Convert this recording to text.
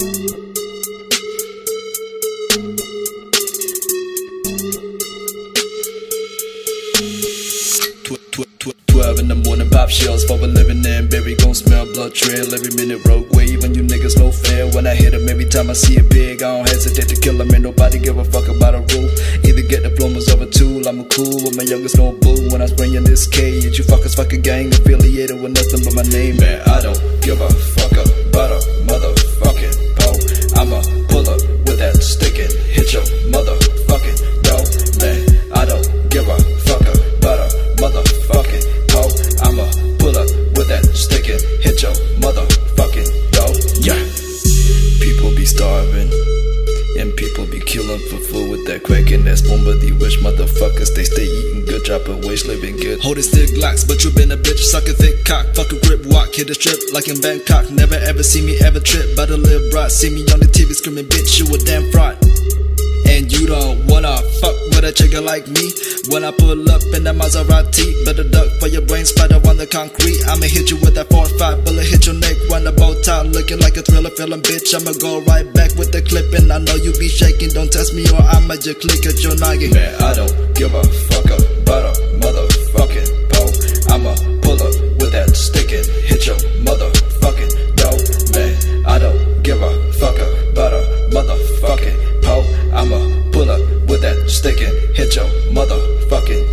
12 in the morning, pop shells, for a living in. Baby, gon' smell blood trail every minute, road wave. When you niggas no fair, when I hit 'em every time I see a big, I don't hesitate to kill 'em. Ain't nobody give a fuck about a rule. Either get diplomas or a tool, I'm a cool with my youngest no boo. When I spray in this cage, you fuckers fuck a gang. With that spoon, but the wish motherfuckers they stay eating good, dropping waste, living good. Holding stick glocks, but you been a bitch, sucking thick cock, fuck a grip, walk, hit a strip like in Bangkok. Never ever see me ever trip, but a little brat see me on the TV screaming, bitch, you a damn fraud. A chicken like me. When I pull up in the Maserati Better duck for your brain spider on the concrete. I'ma hit you with that 4-5 bullet Hit your neck, run the bow tie Looking like a thriller feeling bitch. I'ma go right back with the clip And I know you be shaking. Don't test me or I'ma just click at your noggin. Man, I don't give a fuck about a motherfucking